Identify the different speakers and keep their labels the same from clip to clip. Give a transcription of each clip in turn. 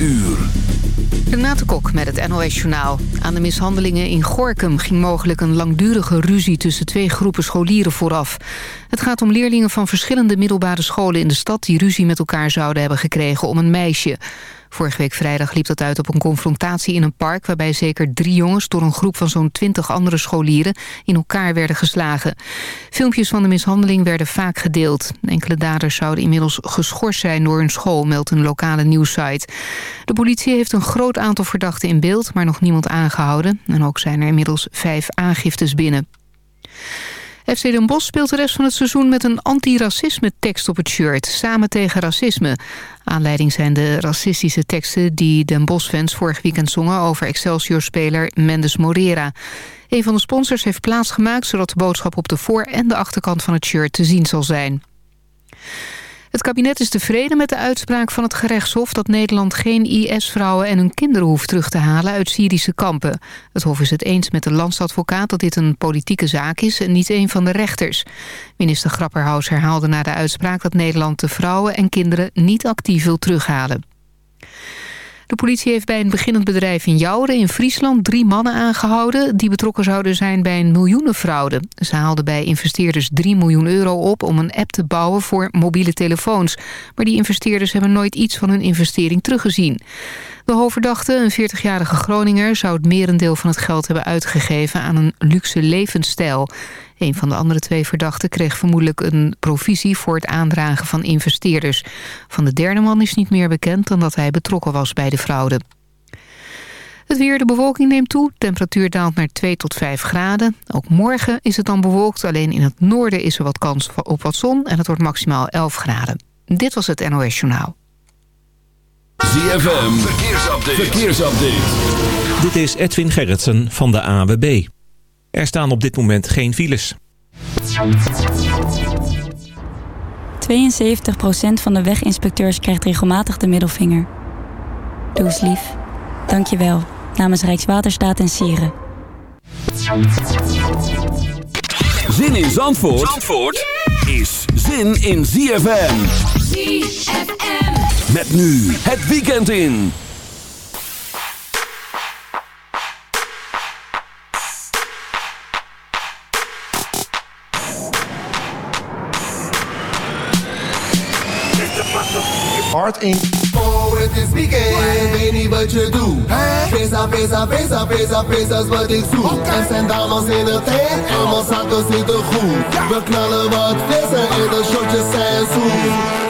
Speaker 1: uur.
Speaker 2: Renate Kok met het NOS Journaal. Aan de mishandelingen in Gorkum ging mogelijk een langdurige ruzie... tussen twee groepen scholieren vooraf. Het gaat om leerlingen van verschillende middelbare scholen in de stad... die ruzie met elkaar zouden hebben gekregen om een meisje. Vorige week vrijdag liep dat uit op een confrontatie in een park... waarbij zeker drie jongens door een groep van zo'n twintig andere scholieren... in elkaar werden geslagen. Filmpjes van de mishandeling werden vaak gedeeld. Enkele daders zouden inmiddels geschorst zijn door hun school... meldt een lokale nieuwssite. De politie heeft een groot aantal verdachten in beeld... maar nog niemand aangehouden. En ook zijn er inmiddels vijf aangiftes binnen. FC Den Bosch speelt de rest van het seizoen met een anti-racisme tekst op het shirt. Samen tegen racisme. Aanleiding zijn de racistische teksten die Den Bosch-fans vorig weekend zongen... over Excelsior-speler Mendes Morera. Een van de sponsors heeft plaatsgemaakt... zodat de boodschap op de voor- en de achterkant van het shirt te zien zal zijn. Het kabinet is tevreden met de uitspraak van het gerechtshof... dat Nederland geen IS-vrouwen en hun kinderen hoeft terug te halen uit Syrische kampen. Het hof is het eens met de landsadvocaat dat dit een politieke zaak is... en niet een van de rechters. Minister Grapperhaus herhaalde na de uitspraak... dat Nederland de vrouwen en kinderen niet actief wil terughalen. De politie heeft bij een beginnend bedrijf in Jouden in Friesland drie mannen aangehouden... die betrokken zouden zijn bij een miljoenenfraude. Ze haalden bij investeerders 3 miljoen euro op om een app te bouwen voor mobiele telefoons. Maar die investeerders hebben nooit iets van hun investering teruggezien. De hoofdverdachte, een 40-jarige Groninger... zou het merendeel van het geld hebben uitgegeven aan een luxe levensstijl. Een van de andere twee verdachten kreeg vermoedelijk een provisie... voor het aandragen van investeerders. Van de derde man is niet meer bekend dan dat hij betrokken was bij de fraude. Het weer, de bewolking neemt toe. Temperatuur daalt naar 2 tot 5 graden. Ook morgen is het dan bewolkt. Alleen in het noorden is er wat kans op wat zon. En het wordt maximaal 11 graden. Dit was het NOS Journaal.
Speaker 1: ZFM, verkeersupdate. verkeersupdate.
Speaker 3: Dit is Edwin Gerritsen van de AWB. Er staan op dit moment geen files.
Speaker 4: 72% van de weginspecteurs krijgt regelmatig de middelvinger. Doe eens lief. Dank je wel. Namens Rijkswaterstaat en Sieren.
Speaker 1: Zin in Zandvoort, Zandvoort is zin in ZFM.
Speaker 5: ZFM.
Speaker 1: Met nu het weekend in.
Speaker 6: Hard in.
Speaker 7: Oh, het is weekend, weet niet wat je doet. Pesa, pesa, pesa, pesa, pesa is wat ik zoek. Er zijn dames in het tent en mijn zakken zitten goed. We knallen wat vissen en de shotjes zijn zoet.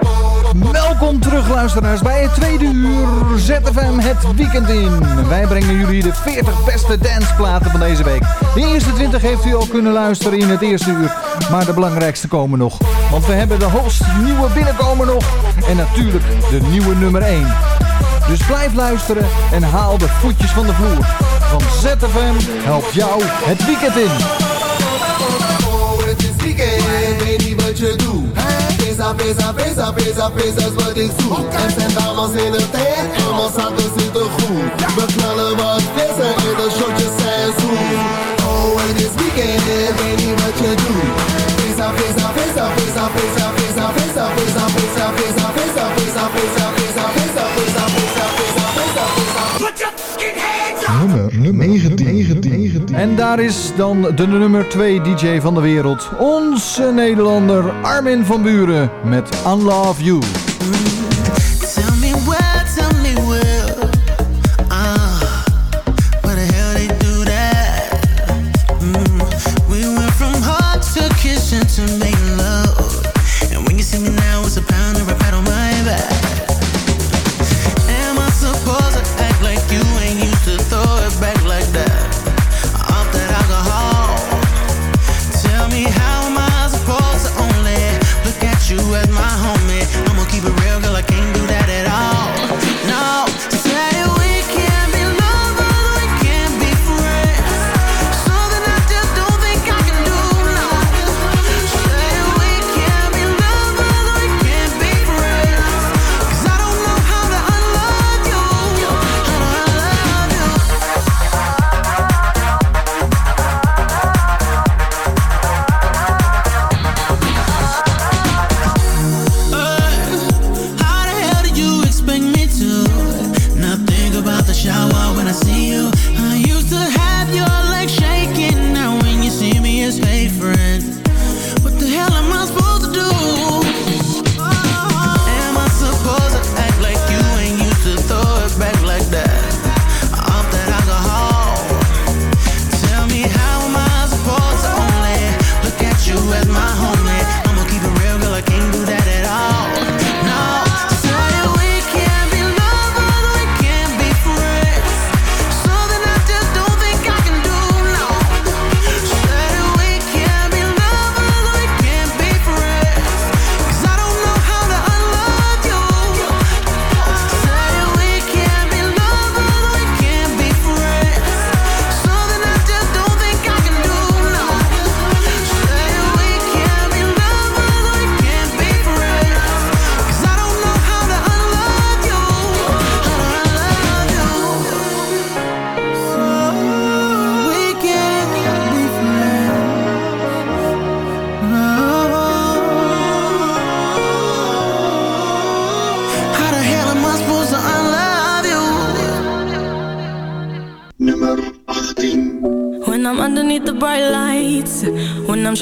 Speaker 6: Welkom terug luisteraars bij het tweede uur ZFM het weekend in. Wij brengen jullie de 40 beste danceplaten van deze week. De eerste 20 heeft u al kunnen luisteren in het eerste uur. Maar de belangrijkste komen nog. Want we hebben de hoogst nieuwe binnenkomen nog. En natuurlijk de nieuwe nummer 1. Dus blijf luisteren en haal de voetjes van de vloer. Want ZFM helpt jou het weekend in.
Speaker 7: Oh. Pesa, pesa, pesa, pesa, pesa is wat ik zoek. Er zijn dames in het tent en mijn zakken zitten goed. We knallen wat vissen en de shotjes zijn zoet. Oh, het is weekend, weet niet wat je doet. Pesa, pesa, pesa, pesa, pesa, pesa, pesa, pesa, pesa, pesa, pesa, pesa, pesa, pesa, pesa, pesa, pesa, pesa, pesa, pesa. Put your fucking hands up!
Speaker 6: Nummer 19. En daar is dan de nummer 2 DJ van de wereld. Onze Nederlander Armin van Buren met Unlove You.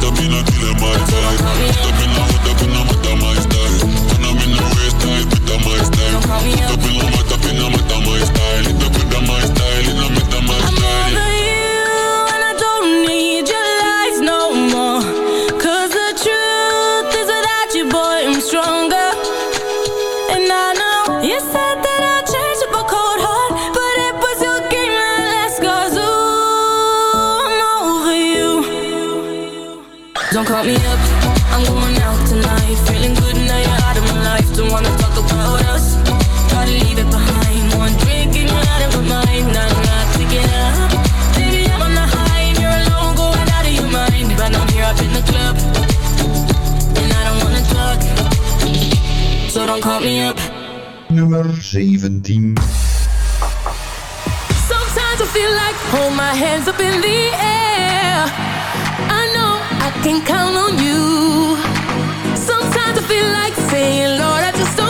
Speaker 5: hood up in a. Hood up in my style. In the my style. Up in don't call me up.
Speaker 6: Nummer 17.
Speaker 5: Sometimes I feel like hold my hands up in the air. I know I can count on you. Sometimes I feel like saying, Lord, I just don't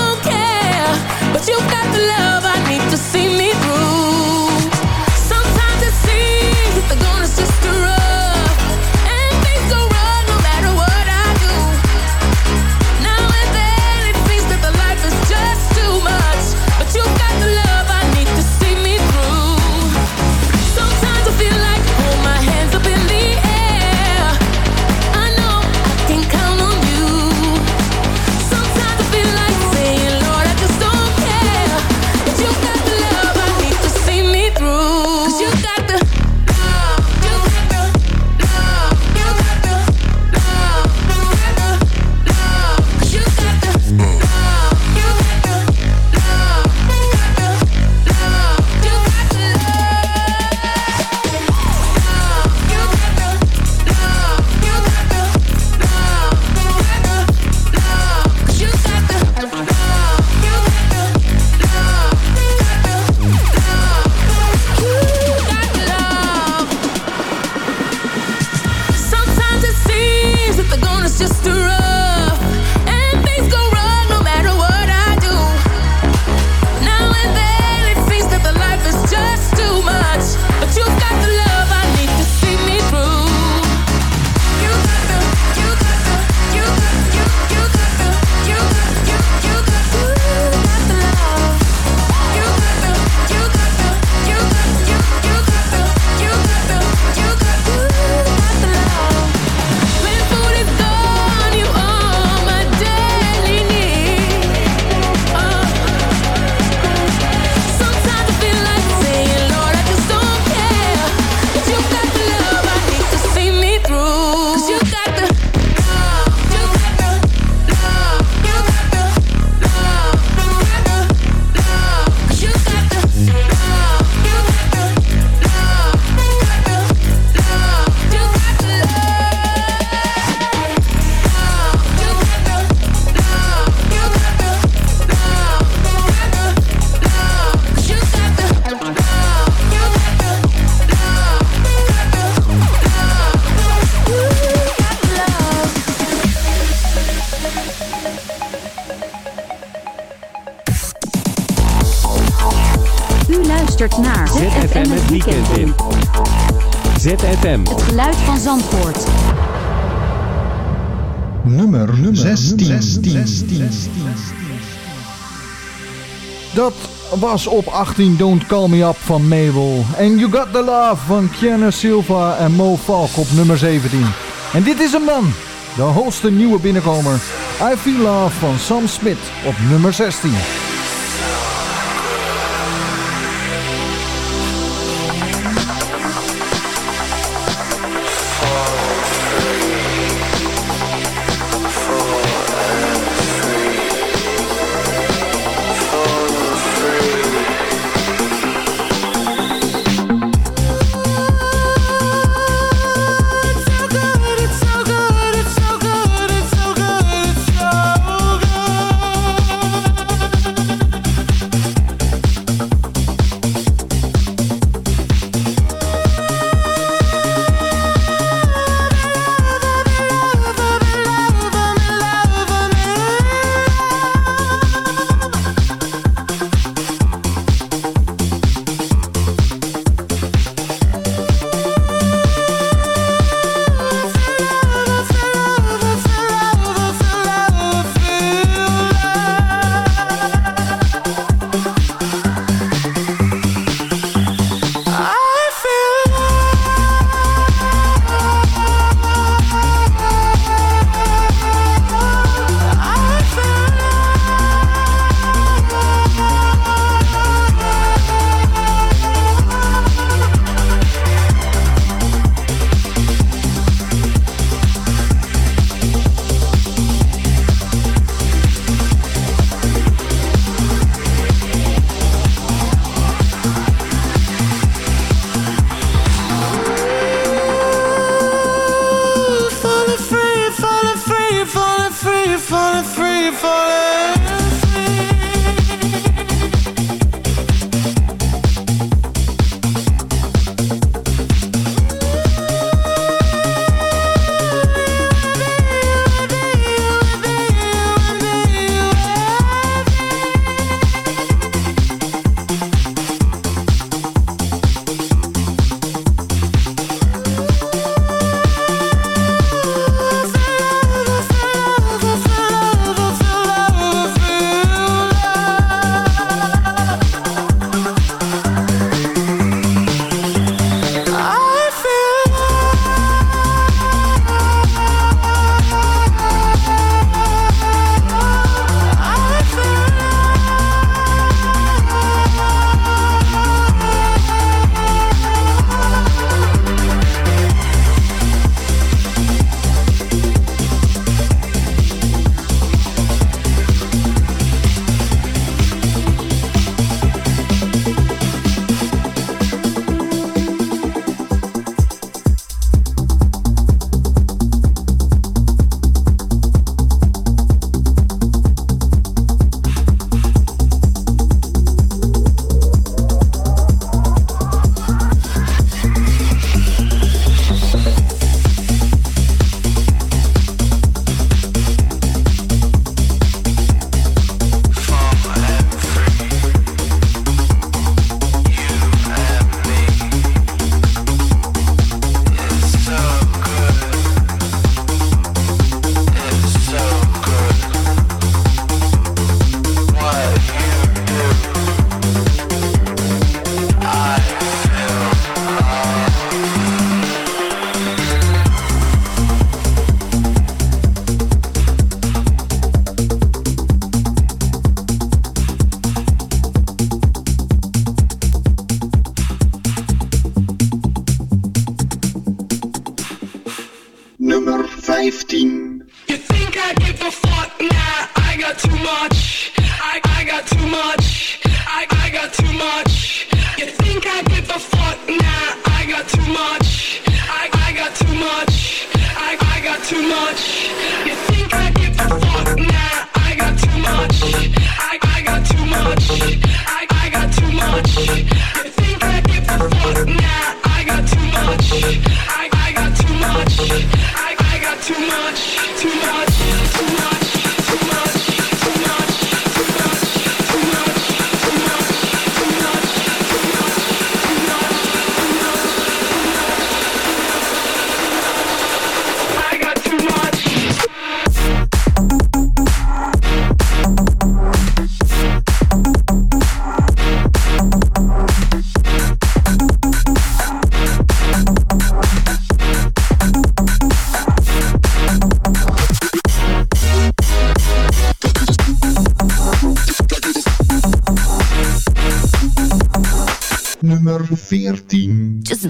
Speaker 8: Dat was op 18 Don't Call Me Up van Mabel. En You Got The Love van Kiana Silva en Mo Falk op nummer 17. En dit is hem dan. De hoogste nieuwe binnenkomer. I Feel Love van Sam Smith op nummer 16.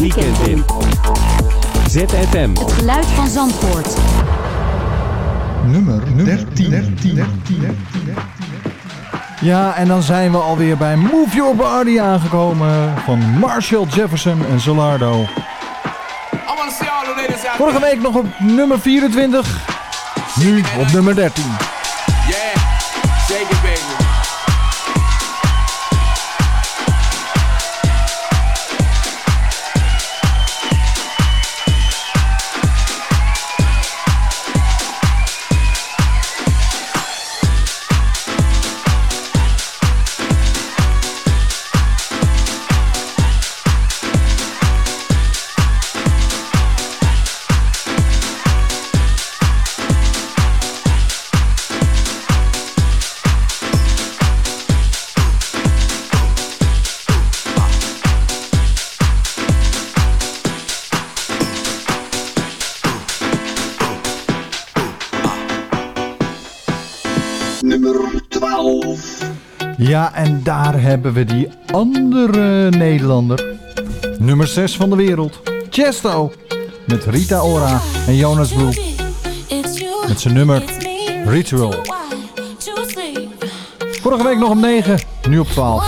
Speaker 9: het weekend in. ZFM.
Speaker 10: Het geluid van Zandvoort.
Speaker 11: Nummer 13. Ja, en dan zijn we alweer bij Move Your Body aangekomen van Marshall Jefferson en Solardo. Vorige week nog op nummer 24, nu op nummer 13. Hebben we die andere Nederlander. Nummer 6 van de wereld. Chesto. Met Rita Ora en Jonas Blue. Met zijn nummer Ritual. Vorige week nog op 9, nu op 12.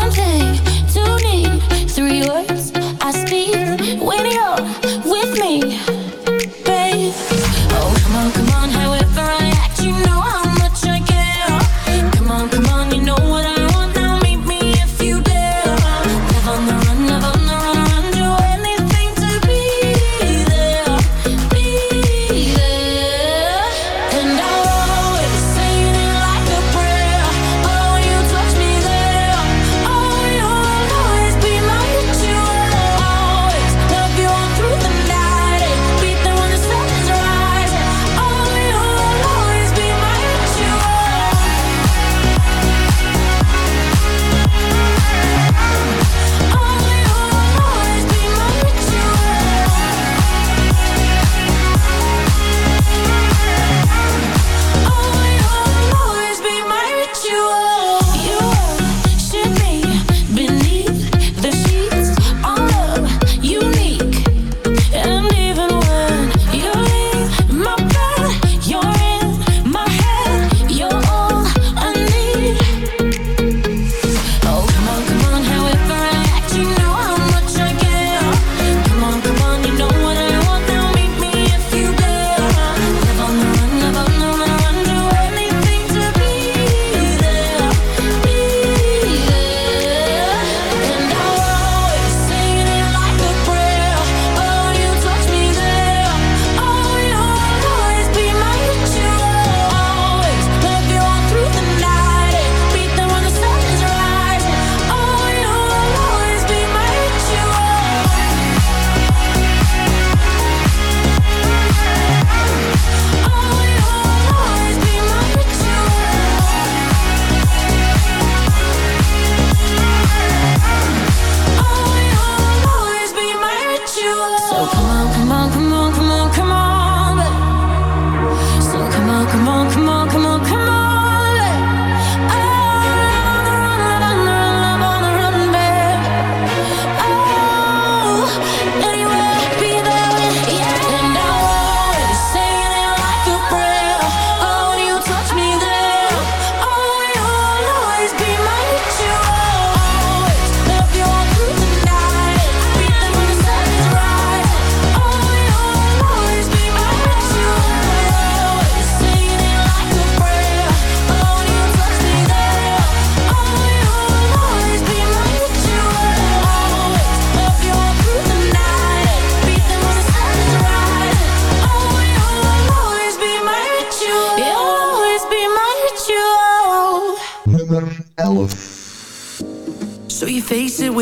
Speaker 12: you.
Speaker 13: So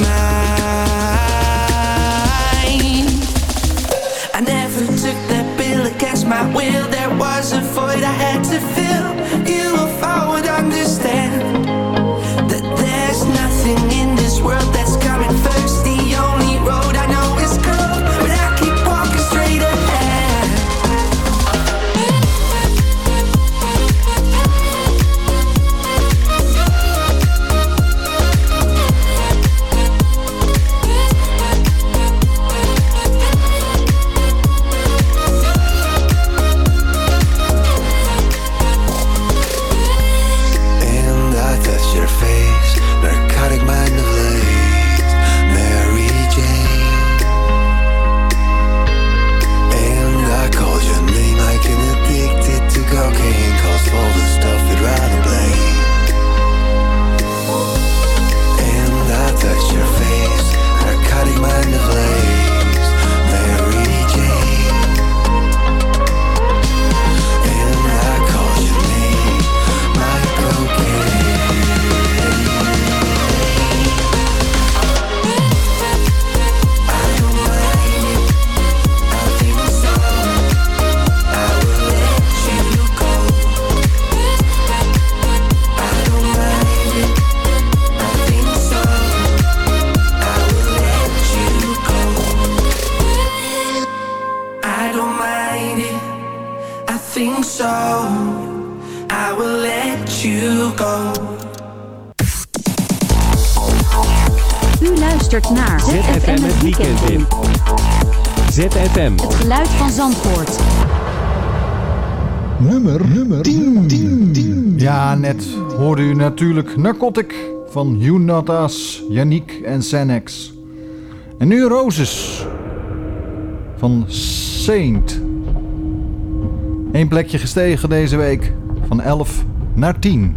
Speaker 14: mad
Speaker 9: ZFM het weekend in. ZFM.
Speaker 14: Het geluid van Zandvoort.
Speaker 15: Nummer, nummer 10. Ja, net hoorde u natuurlijk Narcotic van Unatas, Yannick en Senex. En nu Roses van Saint. Eén plekje gestegen deze week van 11 naar 10.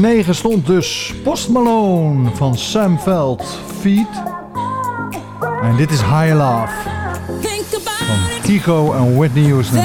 Speaker 6: 9 stond dus Post Malone van Sam Veld, Feet. En dit is High Love van Tico en Whitney Houston.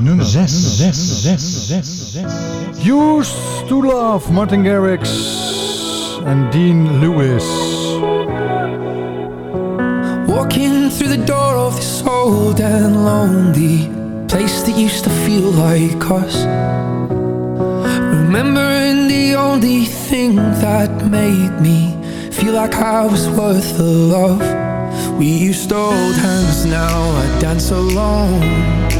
Speaker 6: nummer 6. 6, 6, 6, 6. Used to Love, Martin Garrix en Dean Lewis.
Speaker 16: Walking through the door of this old and lonely place that used to feel like us. Remembering the only thing that made me feel like I was worth the love. We used to hold hands, now I dance alone.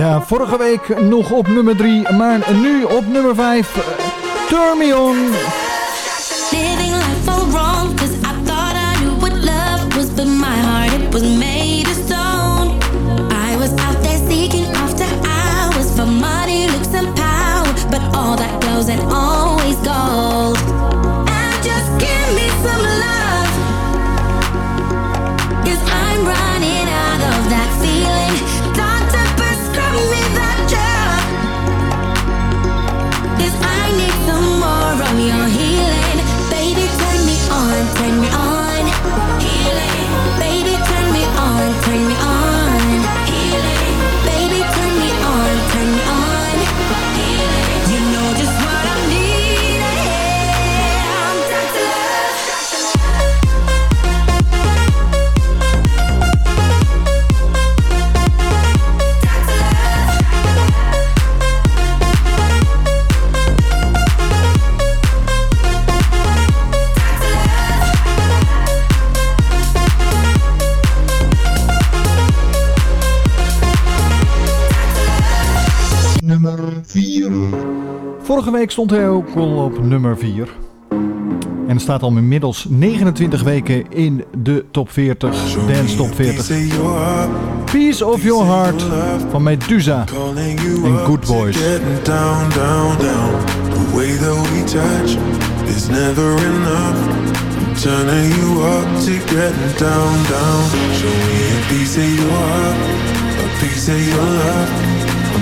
Speaker 6: Ja, vorige week nog op nummer 3, maar nu op nummer 5. Turn Vorige week stond hij ook al op nummer 4. En staat al inmiddels 29 weken in de top 40, Dance Top 40. Piece of Your Heart van Medusa en Good Boys.
Speaker 17: Down, down, down. The way that we touch is never enough. Turning you up to getting down, down. Show me a piece of your heart, a piece of your love.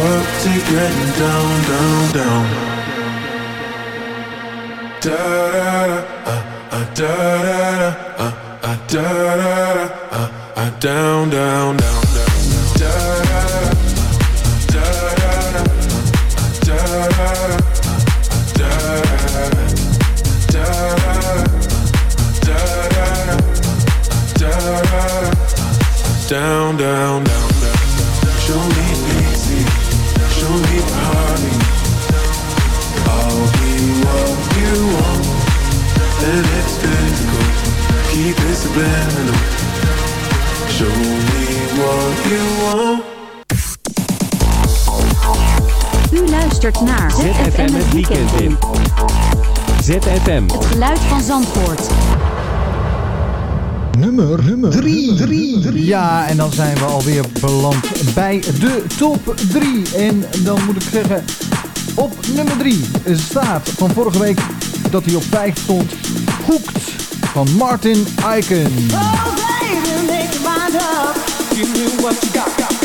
Speaker 17: up to getting down, down, down. Da da da, uh, uh, da da da, uh, uh, da da da, uh, uh, down, down, down, want, you want.
Speaker 14: U luistert naar
Speaker 9: ZFM het weekend in. ZFM.
Speaker 14: Het geluid van Zandvoort.
Speaker 6: Nummer, nummer 3, 3, 3. Ja, en dan zijn we alweer beland bij de top 3. En dan moet ik zeggen, op nummer 3 staat van vorige week dat hij op 5 stond. Hoekt van Martin Eiken.
Speaker 8: Oh baby, make your mind up. You knew what you got. got.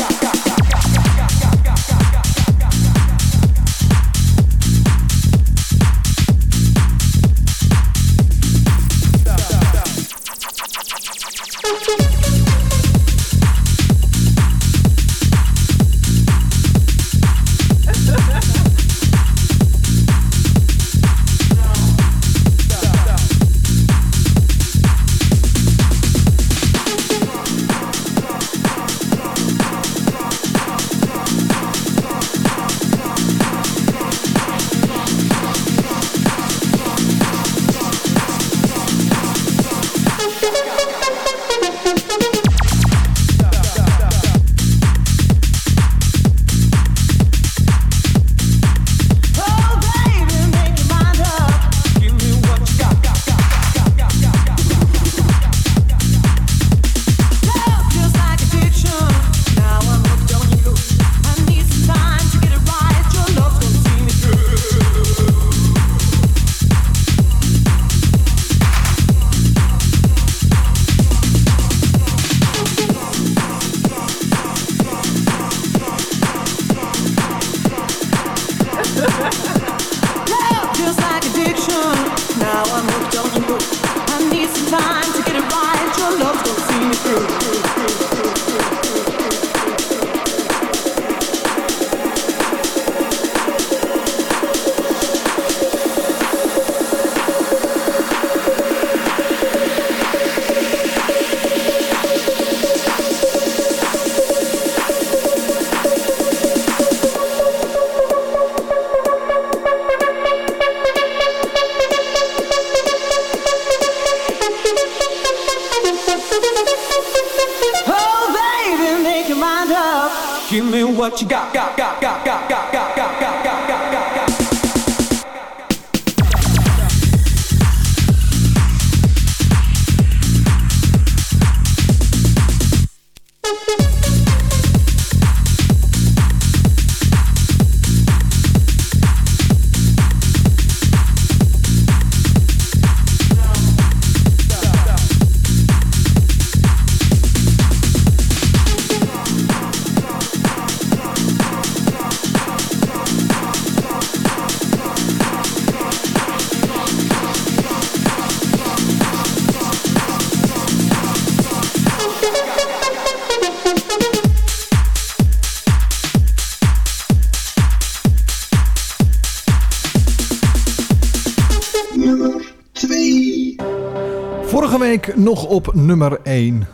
Speaker 6: nog op nummer 1.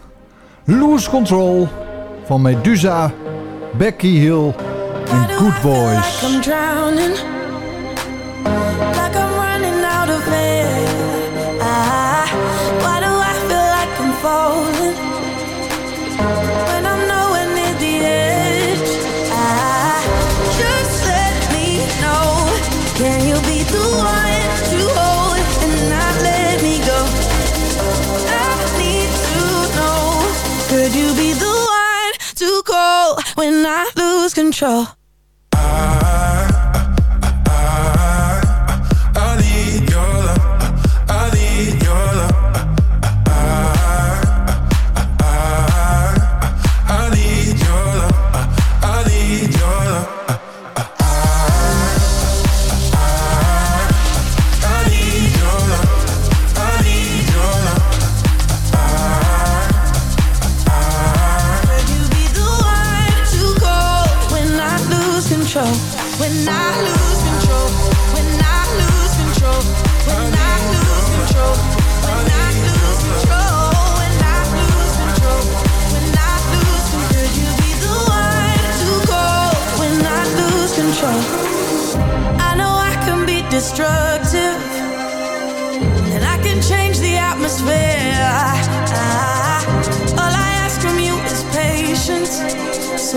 Speaker 6: Loose Control van Medusa, Becky Hill en Good Boys.
Speaker 5: control.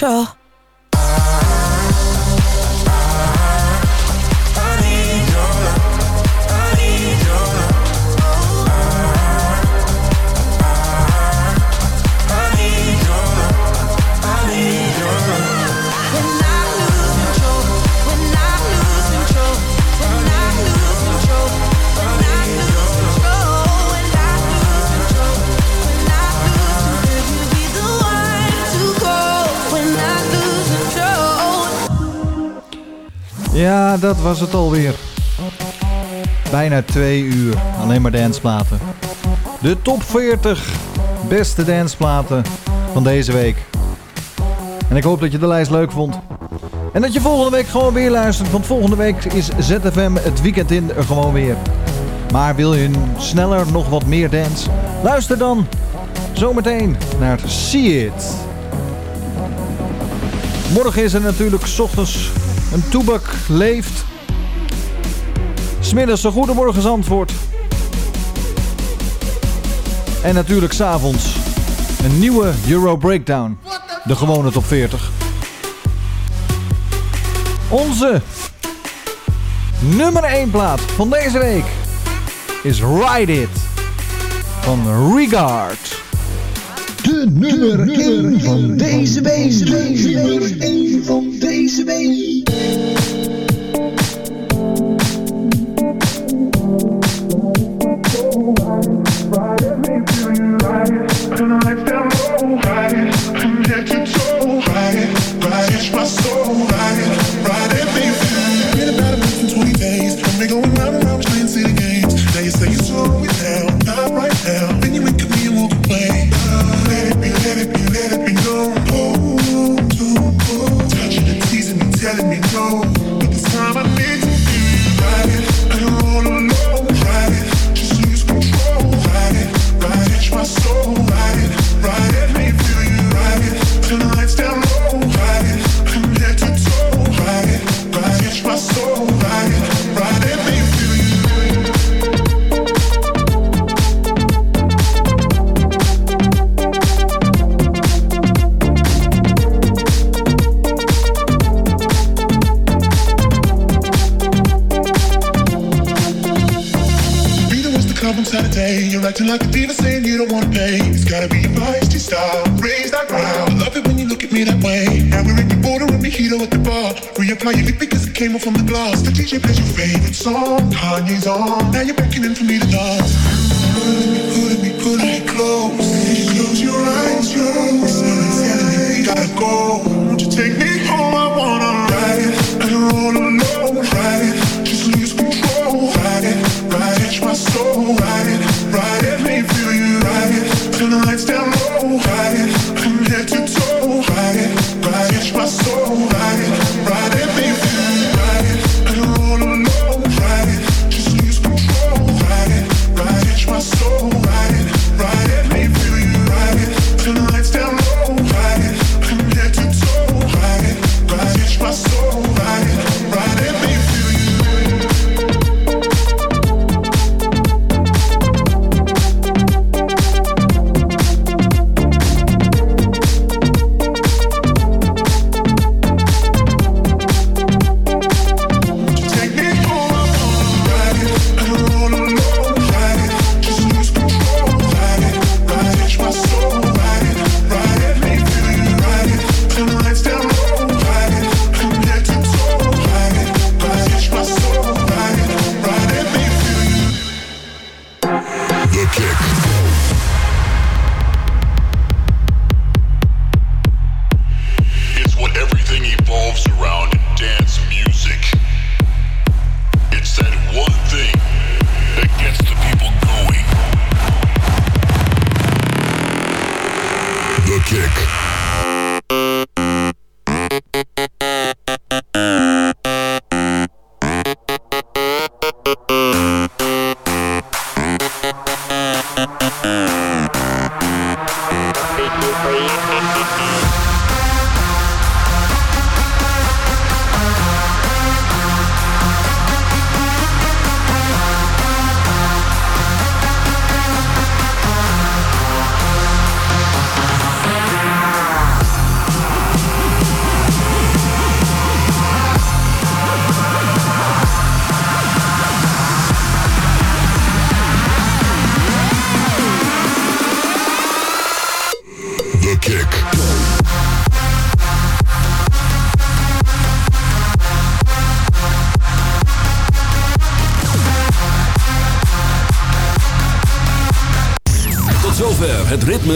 Speaker 13: sure.
Speaker 6: Ja, dat was het alweer. Bijna twee uur, alleen maar dansplaten. De top 40 beste dansplaten van deze week. En ik hoop dat je de lijst leuk vond. En dat je volgende week gewoon weer luistert, want volgende week is ZFM het weekend in er gewoon weer. Maar wil je sneller nog wat meer dance? Luister dan zometeen naar See It. Morgen is er natuurlijk s ochtends een toebak leeft. Smiddags een goedemorgens antwoord. En natuurlijk s'avonds een nieuwe Euro Breakdown. De gewone top 40. Onze nummer 1 plaat van deze week is Ride It van Regard.
Speaker 15: De nummer 1 van deze week. Deze week. Deze van deze week.